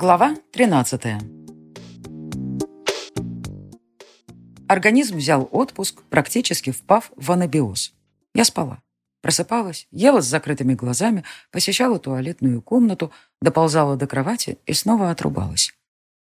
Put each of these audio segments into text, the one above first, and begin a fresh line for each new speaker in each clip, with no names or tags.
Глава 13. Организм взял отпуск, практически впав в анабиоз. Я спала. Просыпалась, ела с закрытыми глазами, посещала туалетную комнату, доползала до кровати и снова отрубалась.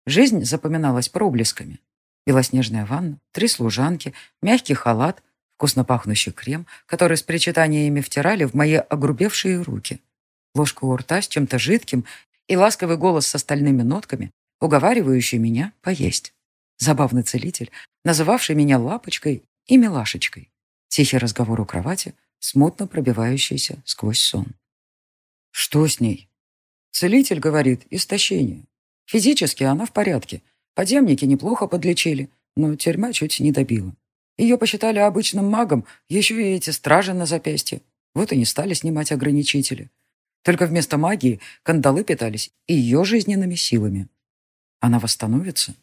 Жизнь запоминалась проблесками. Белоснежная ванна, три служанки, мягкий халат, вкусно пахнущий крем, который с причитаниями втирали в мои огрубевшие руки – ложку у рта с чем-то жидким и ласковый голос с остальными нотками, уговаривающий меня поесть. Забавный целитель, называвший меня лапочкой и милашечкой. Тихий разговор у кровати, смутно пробивающийся сквозь сон. Что с ней? Целитель говорит, истощение. Физически она в порядке. Подземники неплохо подлечили, но тюрьма чуть не добила. Ее посчитали обычным магом, еще и эти стражи на запястье. Вот и не стали снимать ограничители. Только вместо магии кандалы питались ее жизненными силами. Она восстановится?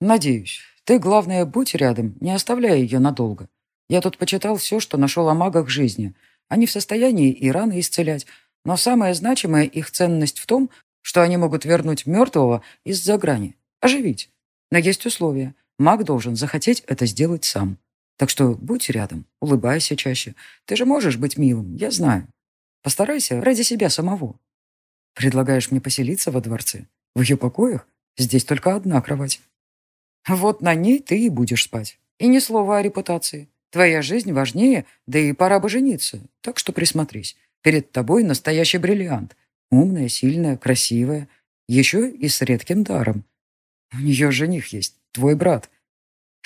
Надеюсь. Ты, главное, будь рядом, не оставляя ее надолго. Я тут почитал все, что нашел о магах жизни. Они в состоянии и раны исцелять, но самая значимая их ценность в том, что они могут вернуть мертвого из-за грани, оживить. Но есть условия. Маг должен захотеть это сделать сам. Так что будь рядом, улыбайся чаще. Ты же можешь быть милым, я знаю. Постарайся ради себя самого. Предлагаешь мне поселиться во дворце? В ее покоях? Здесь только одна кровать. Вот на ней ты и будешь спать. И ни слова о репутации. Твоя жизнь важнее, да и пора бы жениться. Так что присмотрись. Перед тобой настоящий бриллиант. Умная, сильная, красивая. Еще и с редким даром. У нее жених есть, твой брат.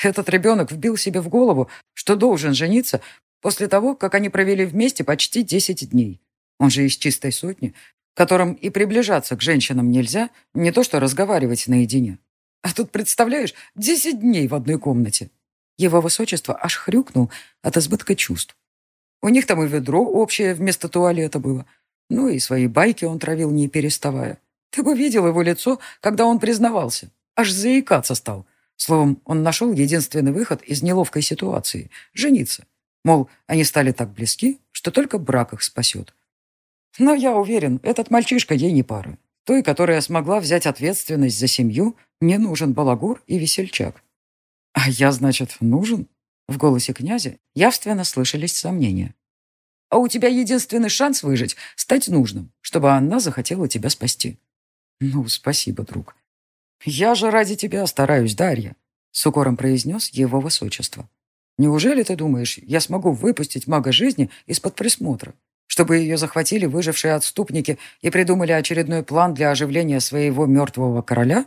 Этот ребенок вбил себе в голову, что должен жениться после того, как они провели вместе почти 10 дней. Он же из чистой сотни, которым и приближаться к женщинам нельзя, не то что разговаривать наедине. А тут, представляешь, десять дней в одной комнате. Его высочество аж хрюкнул от избытка чувств. У них там и ведро общее вместо туалета было. Ну и свои байки он травил, не переставая. Ты бы видел его лицо, когда он признавался. Аж заикаться стал. Словом, он нашел единственный выход из неловкой ситуации — жениться. Мол, они стали так близки, что только брак их спасет. Но я уверен, этот мальчишка ей не пара. Той, которая смогла взять ответственность за семью, не нужен балагур и весельчак. А я, значит, нужен? В голосе князя явственно слышались сомнения. А у тебя единственный шанс выжить — стать нужным, чтобы она захотела тебя спасти. Ну, спасибо, друг. Я же ради тебя стараюсь, Дарья, — с укором произнес его высочество. Неужели ты думаешь, я смогу выпустить мага жизни из-под присмотра? чтобы ее захватили выжившие отступники и придумали очередной план для оживления своего мертвого короля?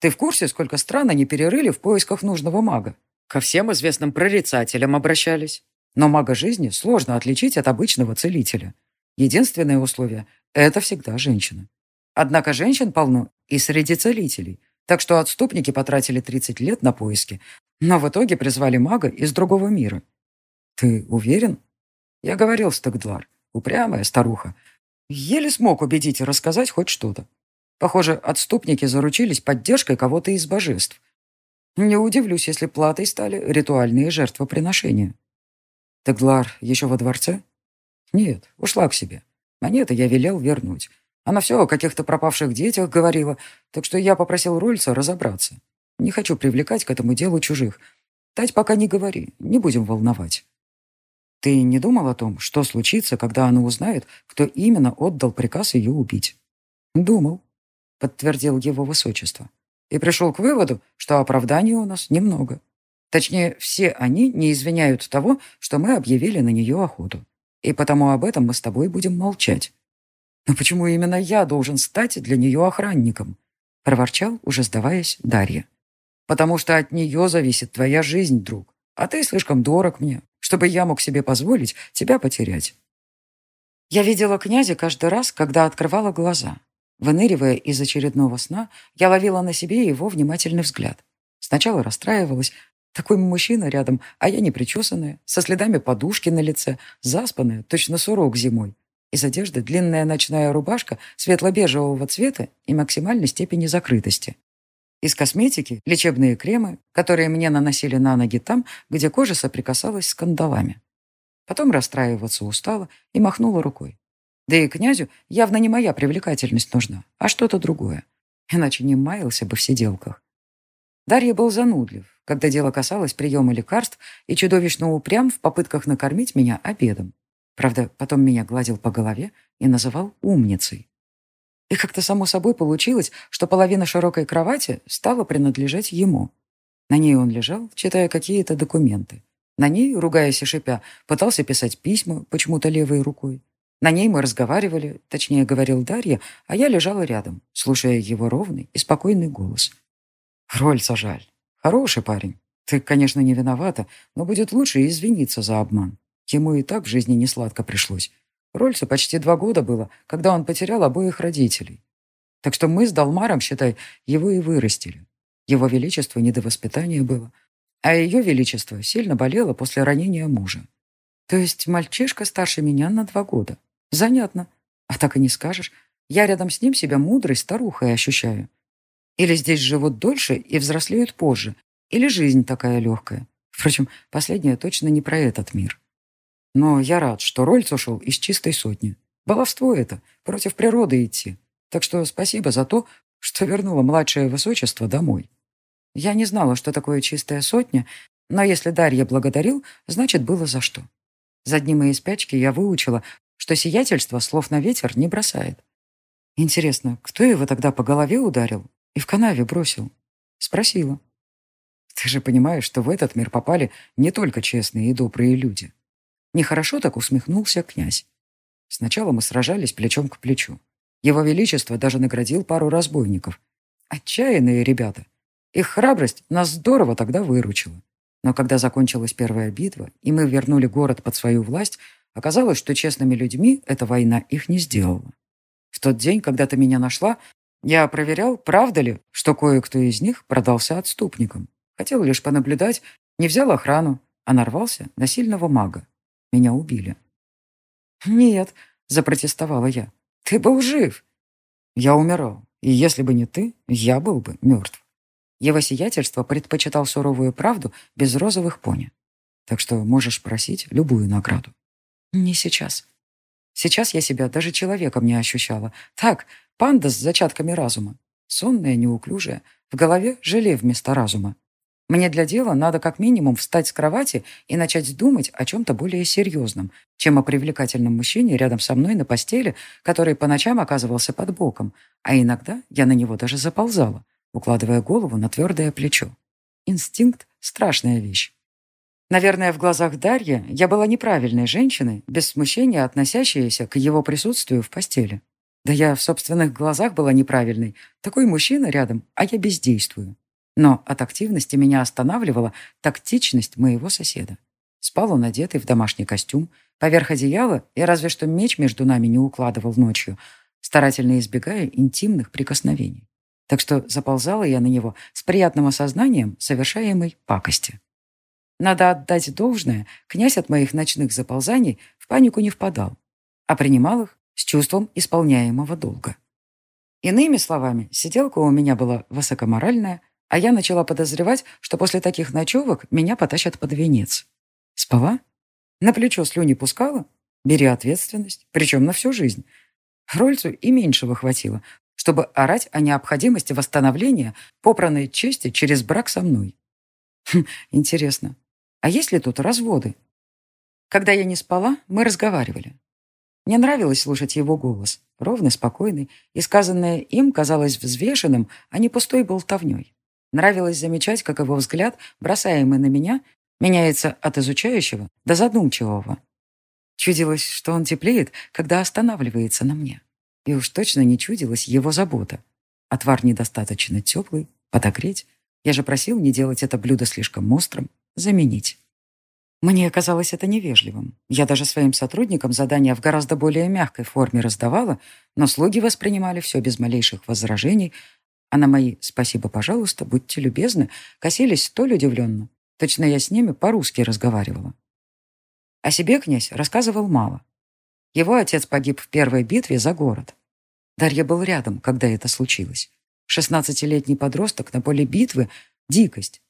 Ты в курсе, сколько стран они перерыли в поисках нужного мага? Ко всем известным прорицателям обращались. Но мага жизни сложно отличить от обычного целителя. Единственное условие – это всегда женщина. Однако женщин полно и среди целителей, упрямая старуха. Еле смог убедить рассказать хоть что-то. Похоже, отступники заручились поддержкой кого-то из божеств. Не удивлюсь, если платой стали ритуальные жертвоприношения. Теглар еще во дворце? Нет, ушла к себе. Монеты я велел вернуть. Она все о каких-то пропавших детях говорила, так что я попросил Рольца разобраться. Не хочу привлекать к этому делу чужих. Тать пока не говори, не будем волновать. Ты не думал о том, что случится, когда она узнает, кто именно отдал приказ ее убить? Думал, подтвердил его высочество. И пришел к выводу, что оправданий у нас немного. Точнее, все они не извиняют того, что мы объявили на нее охоту. И потому об этом мы с тобой будем молчать. Но почему именно я должен стать для нее охранником? Проворчал, уже сдаваясь, Дарья. Потому что от нее зависит твоя жизнь, друг. А ты слишком дорог мне, чтобы я мог себе позволить тебя потерять. Я видела князя каждый раз, когда открывала глаза. Выныривая из очередного сна, я ловила на себе его внимательный взгляд. Сначала расстраивалась. Такой мужчина рядом, а я не причесанная, со следами подушки на лице, заспанная, точно сурок зимой. Из одежды длинная ночная рубашка светло-бежевого цвета и максимальной степени закрытости. Из косметики – лечебные кремы, которые мне наносили на ноги там, где кожа соприкасалась с кандалами. Потом расстраиваться устала и махнула рукой. Да и князю явно не моя привлекательность нужна, а что-то другое. иначе не маялся бы в сиделках. Дарья был занудлив, когда дело касалось приема лекарств и чудовищно упрям в попытках накормить меня обедом. Правда, потом меня гладил по голове и называл умницей. И И Как-то само собой получилось, что половина широкой кровати стала принадлежать ему. На ней он лежал, читая какие-то документы. На ней, ругаясь и шипя, пытался писать письма почему-то левой рукой. На ней мы разговаривали, точнее, говорил Дарья, а я лежала рядом, слушая его ровный и спокойный голос. «Роль сожаль, Хороший парень. Ты, конечно, не виновата, но будет лучше извиниться за обман. Ему и так в жизни несладко пришлось. Рольцу почти два года было, когда он потерял обоих родителей. Так что мы с Далмаром, считай, его и вырастили. Его величество не до воспитания было, а ее величество сильно болело после ранения мужа. То есть мальчишка старше меня на два года. Занятно. А так и не скажешь. Я рядом с ним себя мудрой старухой ощущаю. Или здесь живут дольше и взрослеют позже, или жизнь такая легкая. Впрочем, последнее точно не про этот мир. Но я рад, что Рольц ушел из чистой сотни. Баловство это, против природы идти. Так что спасибо за то, что вернула младшее высочество домой. Я не знала, что такое чистая сотня, но если Дарья благодарил, значит, было за что. За дни моей спячки я выучила, что сиятельство слов на ветер не бросает. Интересно, кто его тогда по голове ударил и Нехорошо так усмехнулся князь. Сначала мы сражались плечом к плечу. Его Величество даже наградил пару разбойников. Отчаянные ребята. Их храбрость нас здорово тогда выручила. Но когда закончилась первая битва, и мы вернули город под свою власть, оказалось, что честными людьми эта война их не сделала. В тот день, когда ты меня нашла, я проверял, правда ли, что кое-кто из них продался отступникам. Хотел лишь понаблюдать, не взял охрану, а нарвался на сильного мага. Меня убили. «Нет», — запротестовала я, — «ты был жив». Я умирал, и если бы не ты, я был бы мертв. Его сиятельство предпочитал суровую правду без розовых пони. Так что можешь просить любую награду. Не сейчас. Сейчас я себя даже человеком не ощущала. Так, панда с зачатками разума. Сонная, неуклюжая, в голове желе вместо разума. Мне для дела надо как минимум встать с кровати и начать думать о чем-то более серьезном, чем о привлекательном мужчине рядом со мной на постели, который по ночам оказывался под боком, а иногда я на него даже заползала, укладывая голову на твердое плечо. Инстинкт — страшная вещь. Наверное, в глазах Дарьи я была неправильной женщиной, без смущения относящейся к его присутствию в постели. Да я в собственных глазах была неправильной. Такой мужчина рядом, а я бездействую. Но от активности меня останавливала тактичность моего соседа. Спал он одетый в домашний костюм, поверх одеяла и разве что меч между нами не укладывал ночью, старательно избегая интимных прикосновений. Так что заползала я на него с приятным осознанием совершаемой пакости. Надо отдать должное, князь от моих ночных заползаний в панику не впадал, а принимал их с чувством исполняемого долга. Иными словами, сиделка у меня была высокоморальная, а я начала подозревать, что после таких ночевок меня потащат под венец. Спала? На плечо слюни пускала? Бери ответственность, причем на всю жизнь. Рольцу и меньшего хватило, чтобы орать о необходимости восстановления попранной чести через брак со мной. Хм, интересно, а есть ли тут разводы? Когда я не спала, мы разговаривали. Мне нравилось слушать его голос, ровный, спокойный, и сказанное им казалось взвешенным, а не пустой болтовней. Нравилось замечать, как его взгляд, бросаемый на меня, меняется от изучающего до задумчивого. Чудилось, что он теплеет, когда останавливается на мне. И уж точно не чудилась его забота. Отвар недостаточно теплый, подогреть. Я же просил не делать это блюдо слишком острым, заменить. Мне казалось это невежливым. Я даже своим сотрудникам задания в гораздо более мягкой форме раздавала, но слуги воспринимали все без малейших возражений, а на мои «спасибо, пожалуйста, будьте любезны» косились столь удивленно. Точно я с ними по-русски разговаривала. О себе князь рассказывал мало. Его отец погиб в первой битве за город. Дарья был рядом, когда это случилось. Шестнадцатилетний подросток на поле битвы — дикость.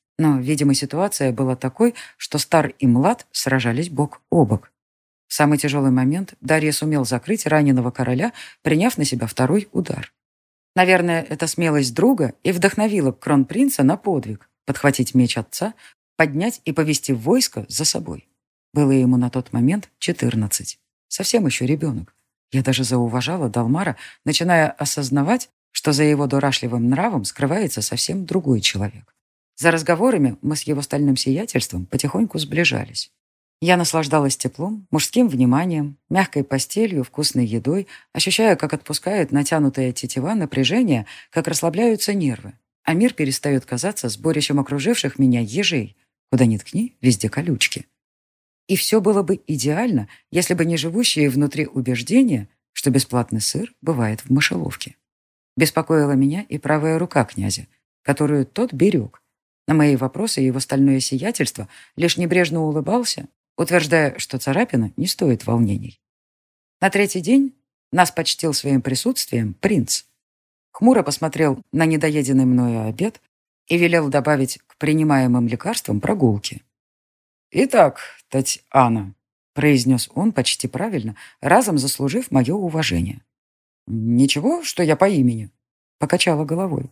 Но, видимо, ситуация была такой, что стар и млад сражались бок о бок. В самый тяжелый момент Дарья сумел закрыть раненого короля, приняв на себя второй удар. Наверное, эта смелость друга и вдохновила кронпринца на подвиг, подхватить меч отца, поднять и повести войско за собой. Было ему на тот момент 14. Совсем еще ребенок. Я даже зауважала Далмара, начиная осознавать, что за его дурашливым нравом скрывается совсем другой человек. За разговорами мы с его стальным сиятельством потихоньку сближались. Я наслаждалась теплом, мужским вниманием, мягкой постелью, вкусной едой, ощущая, как отпускает натянутая тетива напряжение, как расслабляются нервы, а мир перестает казаться сборищем окруживших меня ежей. Куда ни ткни, везде колючки. И все было бы идеально, если бы не живущие внутри убеждения, что бесплатный сыр бывает в мышеловке. Беспокоила меня и правая рука князя, которую тот берег. На мои вопросы его стальное сиятельство лишь небрежно улыбался утверждая, что царапина не стоит волнений. На третий день нас почтил своим присутствием принц. Хмуро посмотрел на недоеденный мною обед и велел добавить к принимаемым лекарствам прогулки. «Итак, Татьяна», — произнес он почти правильно, разом заслужив мое уважение. «Ничего, что я по имени?» — покачала головой.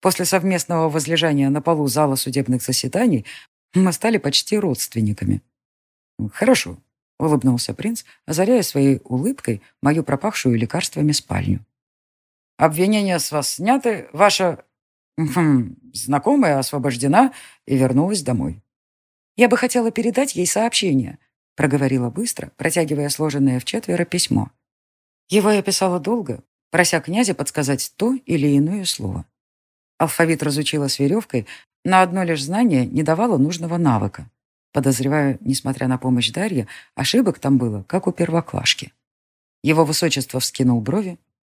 После совместного возлежания на полу зала судебных заседаний мы стали почти родственниками. Хорошо. Улыбнулся принц, озаряя своей улыбкой мою пропахшую лекарствами спальню. Обвинения с вас сняты, ваша хм, знакомая освобождена и вернулась домой». «Я бы хотела передать ей сообщение», — проговорила быстро, протягивая сложенное в четверо письмо. Его я писала долго, прося князя подсказать то или иное слово. Алфавит разучила с веревкой, на одно лишь знание не давало нужного навыка. Подозреваю, несмотря на помощь Дарьи, ошибок там было, как у первоклашки. Его высочество вскинул брови,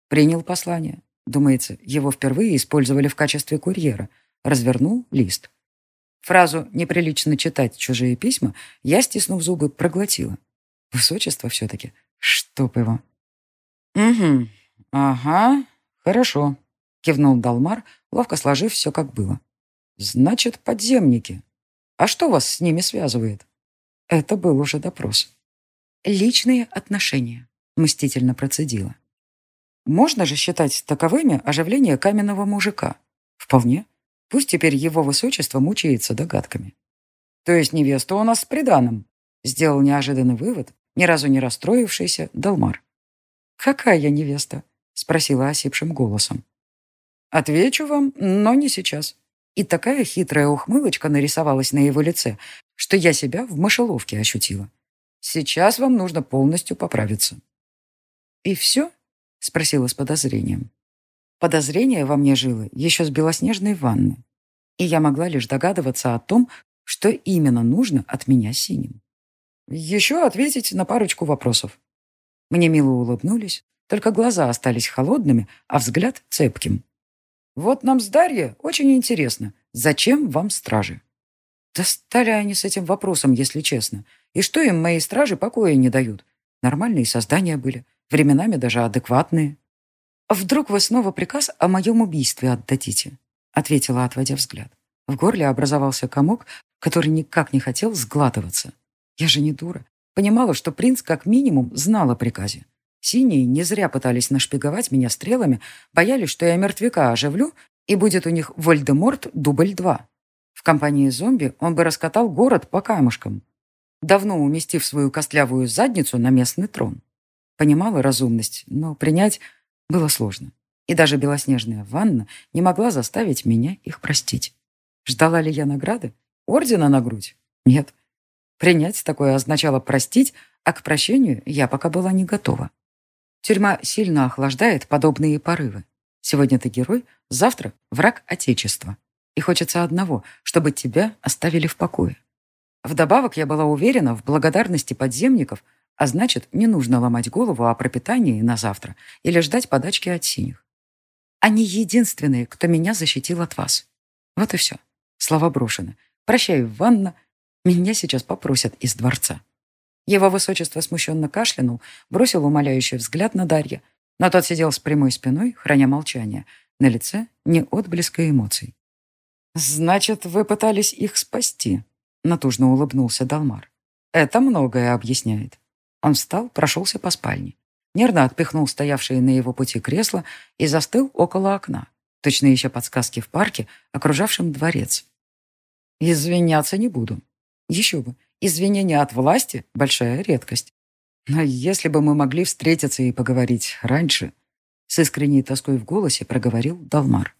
принял послание. Думается, его впервые использовали в качестве курьера. Развернул лист. Фразу «неприлично читать чужие письма» я, стиснув зубы, проглотила. Высочество все-таки. Чтоб его. «Угу. Ага. Хорошо», — кивнул Далмар, ловко сложив все, как было. «Значит, подземники. А что вас с ними связывает?» Это был уже допрос. «Личные отношения», — мстительно процедила. «Можно же считать таковыми оживление каменного мужика?» «Вполне. Пусть теперь его высочество мучается догадками». «То есть невеста у нас с приданым?» — сделал неожиданный вывод, ни разу не расстроившийся Далмар. «Какая я невеста?» — спросила осипшим голосом. «Отвечу вам, но не сейчас. И такая хитрая ухмылочка нарисовалась на его лице, что я себя в мышеловке ощутила. Сейчас вам нужно полностью поправиться. «И все?» — спросила с подозрением. Подозрение во мне жило еще с белоснежной ванны, и я могла лишь догадываться о том, что именно нужно от меня синим. Еще ответить на парочку вопросов. Мне мило улыбнулись, только глаза остались холодными, а взгляд цепким. Вот нам с Дарьей очень интересно, зачем вам стражи? Достали они с этим вопросом, если честно. И что им мои стражи покоя не дают? Нормальные создания были, временами даже адекватные. «Вдруг вы снова приказ о моем убийстве отдадите?» ответила, отводя взгляд. В горле образовался комок, который никак не хотел сглатываться. Я же не дура. Понимала, что принц как минимум знал о приказе. Синие не зря пытались нашпиговать меня стрелами, боялись, что я мертвяка оживлю, и будет у них Вольдеморт дубль два. В компании зомби он бы раскатал город по камушкам, давно уместив свою костлявую задницу на местный трон. Понимала разумность, но принять было сложно. И даже белоснежная ванна не могла заставить меня их простить. Ждала ли я награды? Ордена на грудь? Нет. Принять такое означало простить, а к прощению я пока была не готова. Тюрьма сильно охлаждает подобные порывы. Сегодня ты герой, завтра враг Отечества. И хочется одного, чтобы тебя оставили в покое. Вдобавок я была уверена в благодарности подземников, а значит, не нужно ломать голову о пропитании на завтра или ждать подачки от синих. Они единственные, кто меня защитил от вас. Вот и все. Слова брошены. Прощаю, Ванна. Меня сейчас попросят из дворца. Его высочество смущенно кашлянул, бросил умоляющий взгляд на Дарья, но тот сидел с прямой спиной, храня молчание. На лице не отблеска эмоций. «Значит, вы пытались их спасти?» Натужно улыбнулся Далмар. «Это многое объясняет». Он встал, прошелся по спальне. нервно отпихнул стоявшее на его пути кресло и застыл около окна, точно еще подсказки в парке, окружавшем дворец. Извиняться не буду. Еще бы, извинения от власти — большая редкость. Но если бы мы могли встретиться и поговорить раньше, с искренней тоской в голосе проговорил Далмар.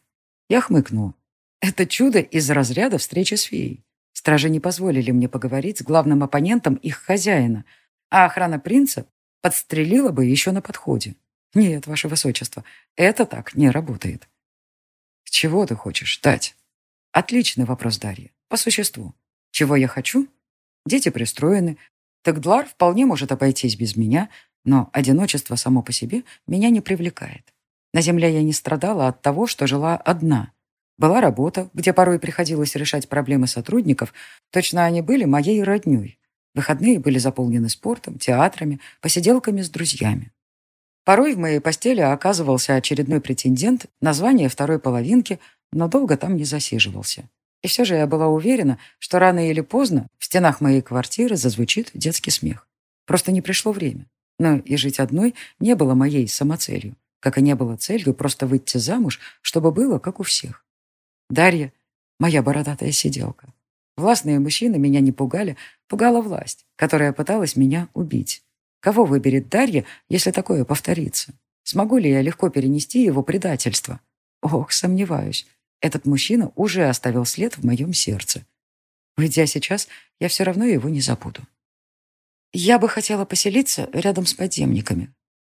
Я хмыкнула. Это чудо из разряда встречи с феей. Стражи не позволили мне поговорить с главным оппонентом их хозяина, а охрана принца подстрелила бы еще на подходе. Нет, ваше высочество, это так не работает. Чего ты хочешь дать? Отличный вопрос, Дарья. По существу. Чего я хочу? Дети пристроены. Так Длар вполне может обойтись без меня, но одиночество само по себе меня не привлекает. На земле я не страдала от того, что жила одна. Была работа, где порой приходилось решать проблемы сотрудников, точно они были моей роднёй. Выходные были заполнены спортом, театрами, посиделками с друзьями. Порой в моей постели оказывался очередной претендент на второй половинки, но долго там не засиживался. И все же я была уверена, что рано или поздно в стенах моей квартиры зазвучит детский смех. Просто не пришло время. Но и жить одной не было моей самоцелью, как и не было целью просто выйти замуж, чтобы было, как у всех. Дарья — моя бородатая сиделка. Властные мужчины меня не пугали, пугала власть, которая пыталась меня убить. Кого выберет Дарья, если такое повторится? Смогу ли я легко перенести его предательство? Ох, сомневаюсь. этот мужчина уже оставил след в моем сердце. Уйдя сейчас, я все равно его не забуду. Я бы хотела поселиться рядом с подземниками,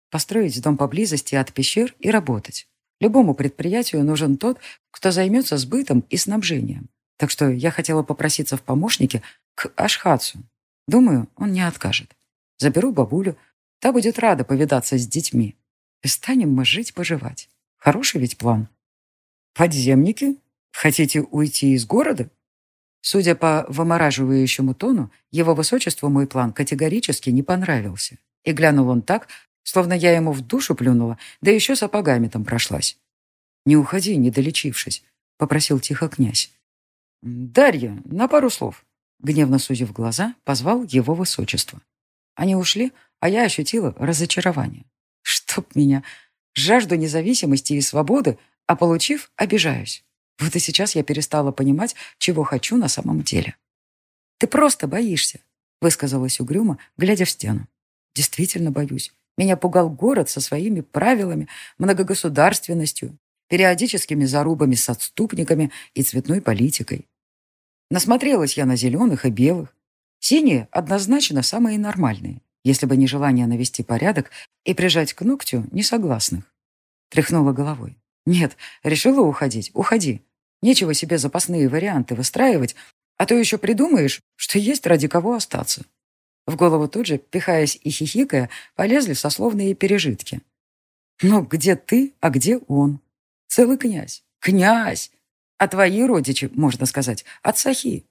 построить дом поблизости от пещер и работать. Любому предприятию нужен тот, кто займется сбытом и снабжением. Так что я хотела попроситься в помощнике к Ашхацу. Думаю, он не откажет. Заберу бабулю, та будет рада повидаться с детьми. И станем мы жить-поживать. Хороший ведь план. «Подземники? Хотите уйти из города?» Судя по вымораживающему тону, его высочеству мой план категорически не понравился. И глянул он так, словно я ему в душу плюнула, да еще сапогами там прошлась. «Не уходи, не долечившись», — попросил тихо князь. «Дарья, на пару слов», — гневно сузив глаза, позвал его высочество. Они ушли, а я ощутила разочарование. Чтоб меня, жажду независимости и свободы а получив, обижаюсь. Вот и сейчас я перестала понимать, чего хочу на самом деле. «Ты просто боишься», — высказалась угрюмо, глядя в стену. «Действительно боюсь. Меня пугал город со своими правилами, многогосударственностью, периодическими зарубами с отступниками и цветной политикой. Насмотрелась я на зеленых и белых. Синие однозначно самые нормальные, если бы не желание навести порядок и прижать к ногтю несогласных. Тряхнула головой. Нет, решила уходить? Уходи. Нечего себе запасные варианты выстраивать, а то еще придумаешь, что есть ради кого остаться. В голову тут же, пихаясь и хихикая, полезли сословные пережитки. Ну, где ты, а где он? Целый князь. Князь! А твои родичи, можно сказать, от Сахи.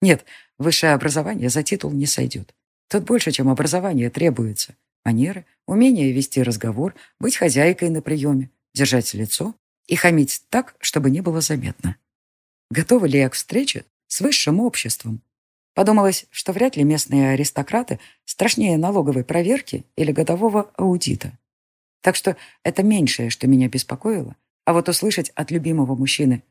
Нет, высшее образование за титул не сойдет. Тут больше, чем образование требуется. Манеры, умение вести разговор, быть хозяйкой на приеме, держать лицо и хамить так, чтобы не было заметно. Готова ли я к встрече с высшим обществом? Подумалось, что вряд ли местные аристократы страшнее налоговой проверки или годового аудита. Так что это меньшее, что меня беспокоило. А вот услышать от любимого мужчины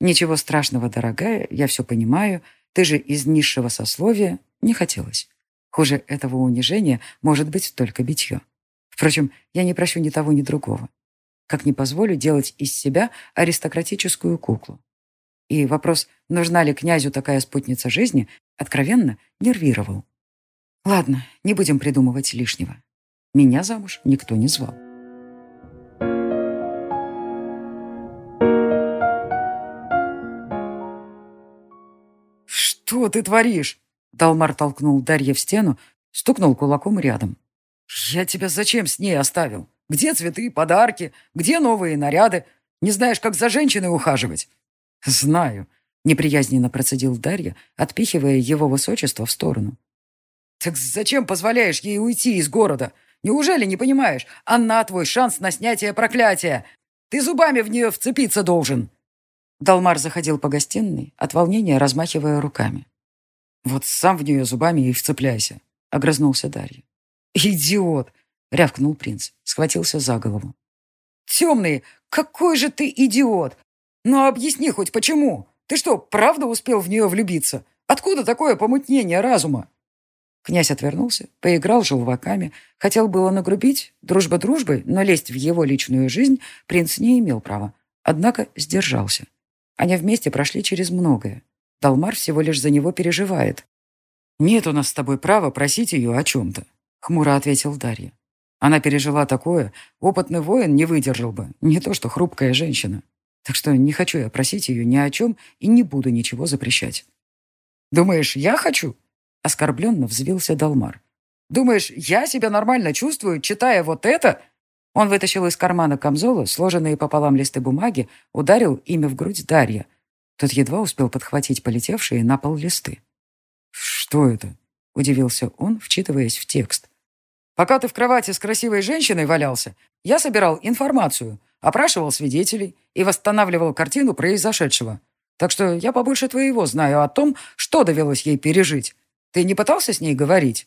«Ничего страшного, дорогая, я все понимаю, ты же из низшего сословия» не хотелось. Хуже этого унижения может быть только битье. Впрочем, я не прощу ни того, ни другого как не позволю делать из себя аристократическую куклу. И вопрос, нужна ли князю такая спутница жизни, откровенно нервировал. Ладно, не будем придумывать лишнего. Меня замуж никто не звал. «Что ты творишь?» Далмар толкнул Дарья в стену, стукнул кулаком рядом. «Я тебя зачем с ней оставил?» Где цветы, подарки? Где новые наряды? Не знаешь, как за женщиной ухаживать?» «Знаю», — неприязненно процедил Дарья, отпихивая его высочество в сторону. «Так зачем позволяешь ей уйти из города? Неужели не понимаешь? Она твой шанс на снятие проклятия. Ты зубами в нее вцепиться должен». Далмар заходил по гостиной, от волнения размахивая руками. «Вот сам в нее зубами и вцепляйся», — огрызнулся Дарья. «Идиот! рявкнул принц, схватился за голову. «Темный, какой же ты идиот! Ну объясни хоть почему? Ты что, правда успел в нее влюбиться? Откуда такое помутнение разума?» Князь отвернулся, поиграл желваками, хотел было нагрубить, дружба дружбой, но лезть в его личную жизнь принц не имел права, однако сдержался. Они вместе прошли через многое. Талмар всего лишь за него переживает. «Нет у нас с тобой права просить ее о Она пережила такое. Опытный воин не выдержал бы. Не то что хрупкая женщина. Так что не хочу я просить ее ни о чем и не буду ничего запрещать. «Думаешь, я хочу?» Оскорбленно взвился Далмар. «Думаешь, я себя нормально чувствую, читая вот это?» Он вытащил из кармана камзола сложенные пополам листы бумаги, ударил ими в грудь Дарья. Тот едва успел подхватить полетевшие на пол листы. «Что это?» — удивился он, вчитываясь в текст. Пока ты в кровати с красивой женщиной валялся, я собирал информацию, опрашивал свидетелей и восстанавливал картину произошедшего. Так что я побольше твоего знаю о том, что довелось ей пережить. Ты не пытался с ней говорить?»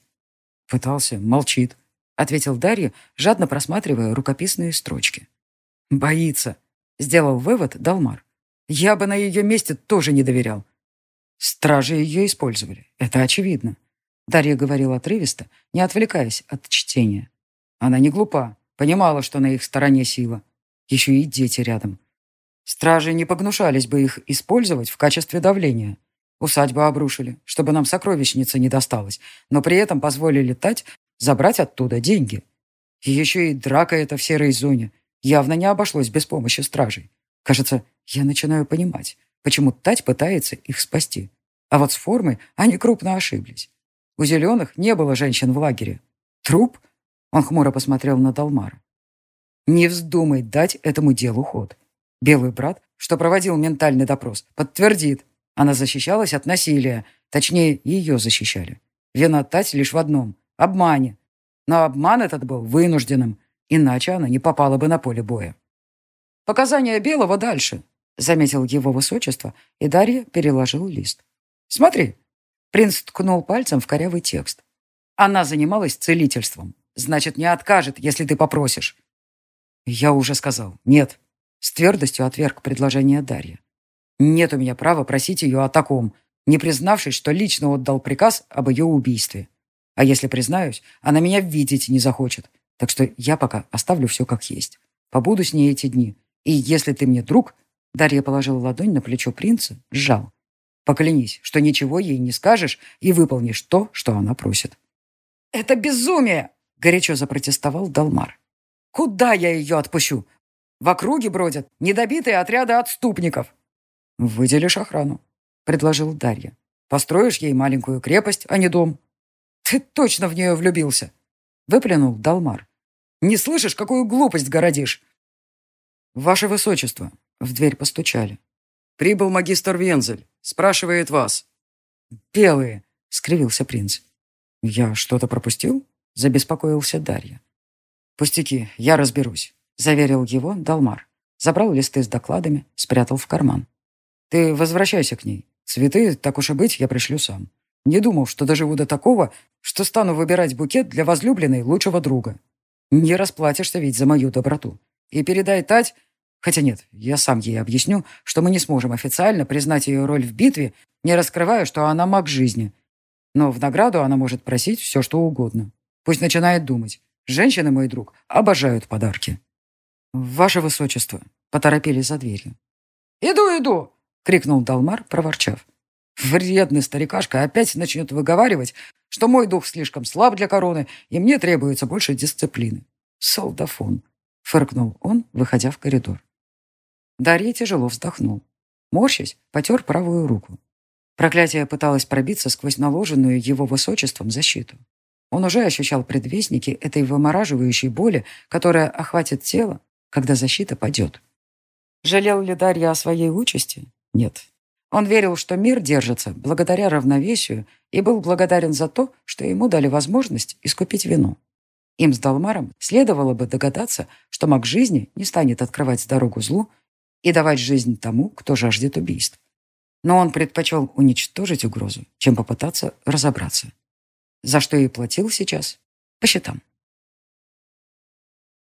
«Пытался, молчит», — ответил Дарья, жадно просматривая рукописные строчки. «Боится», — сделал вывод Далмар. «Я бы на ее месте тоже не доверял. Стражи ее использовали, это очевидно. Дарья говорила отрывисто, не отвлекаясь от чтения. Она не глупа, понимала, что на их стороне сила. Еще и дети рядом. Стражи не погнушались бы их использовать в качестве давления. Усадьбу обрушили, чтобы нам сокровищница не досталась, но при этом позволили Тать забрать оттуда деньги. И еще и драка эта в серой зоне. Явно не обошлось без помощи стражей. Кажется, я начинаю понимать, почему Тать пытается их спасти. А вот с формой они крупно ошиблись. У зеленых не было женщин в лагере. Труп? Он хмуро посмотрел на Далмара. Не вздумай дать этому делу ход. Белый брат, что проводил ментальный допрос, подтвердит, она защищалась от насилия, точнее, ее защищали. Вина Тать лишь в одном – обмане. Но обман этот был вынужденным, иначе она не попала бы на поле боя. «Показания Белого дальше», — заметил его высочество, и Дарья переложил лист. «Смотри». Принц ткнул пальцем в корявый текст. «Она занималась целительством. Значит, не откажет, если ты попросишь». «Я уже сказал. Нет». С твердостью отверг предложение Дарья. Нет у меня права просить ее о таком, не признавшись, что лично отдал приказ об ее убийстве. А если признаюсь, она меня видеть не захочет. Так что я пока оставлю все как есть. Побуду с ней эти дни. И если ты мне Поклянись, что ничего ей не скажешь и выполнишь то, что она просит». «Это безумие!» – горячо запротестовал Далмар. «Куда я ее отпущу? В округе бродят недобитые отряды отступников». «Выделишь охрану», – предложил Дарья. «Построишь ей маленькую крепость, а не дом». «Ты точно в нее влюбился!» – выплюнул Далмар. «Не слышишь, какую глупость городишь?» «Ваше высочество!» – в дверь постучали. Прибыл магистр Вензель. Спрашивает вас». «Белые!» — скривился принц. «Я что-то пропустил?» — забеспокоился Дарья. «Пустяки, я разберусь», — заверил его Далмар. Забрал листы с докладами, спрятал в карман. «Ты возвращайся к ней. Цветы, так уж и быть, я пришлю сам. Не думал, что доживу до такого, что стану выбирать букет для возлюбленной лучшего друга. Не расплатишься ведь за мою доброту. И передай Тать, Хотя нет, я сам ей объясню, что мы не сможем официально признать ее роль в битве, не раскрывая, что она маг жизни. Но в награду она может просить все, что угодно. Пусть начинает думать. Женщины, мой друг, обожают подарки. «Ваше высочество!» — поторопили за дверью. «Иду, иду!» — крикнул Далмар, проворчав. «Вредный старикашка опять начнет выговаривать, что мой дух слишком слаб для короны, и мне требуется больше дисциплины. Солдафон!» — фыркнул он, выходя в коридор. Дарья тяжело вздохнул. Морщась, потер правую руку. Проклятие пыталось пробиться сквозь наложенную его высочеством защиту. Он уже ощущал предвестники этой вымораживающей боли, которая охватит тело, когда защита падет. Жалел ли Дарья о своей участи? Нет. Он верил, что мир держится благодаря равновесию и был благодарен за то, что ему дали возможность искупить вину. Им с Далмаром следовало бы догадаться, что маг жизни не станет открывать дорогу злу и давать жизнь тому, кто жаждет убийств. Но он предпочел уничтожить угрозу, чем попытаться разобраться. За что и платил сейчас? По счетам.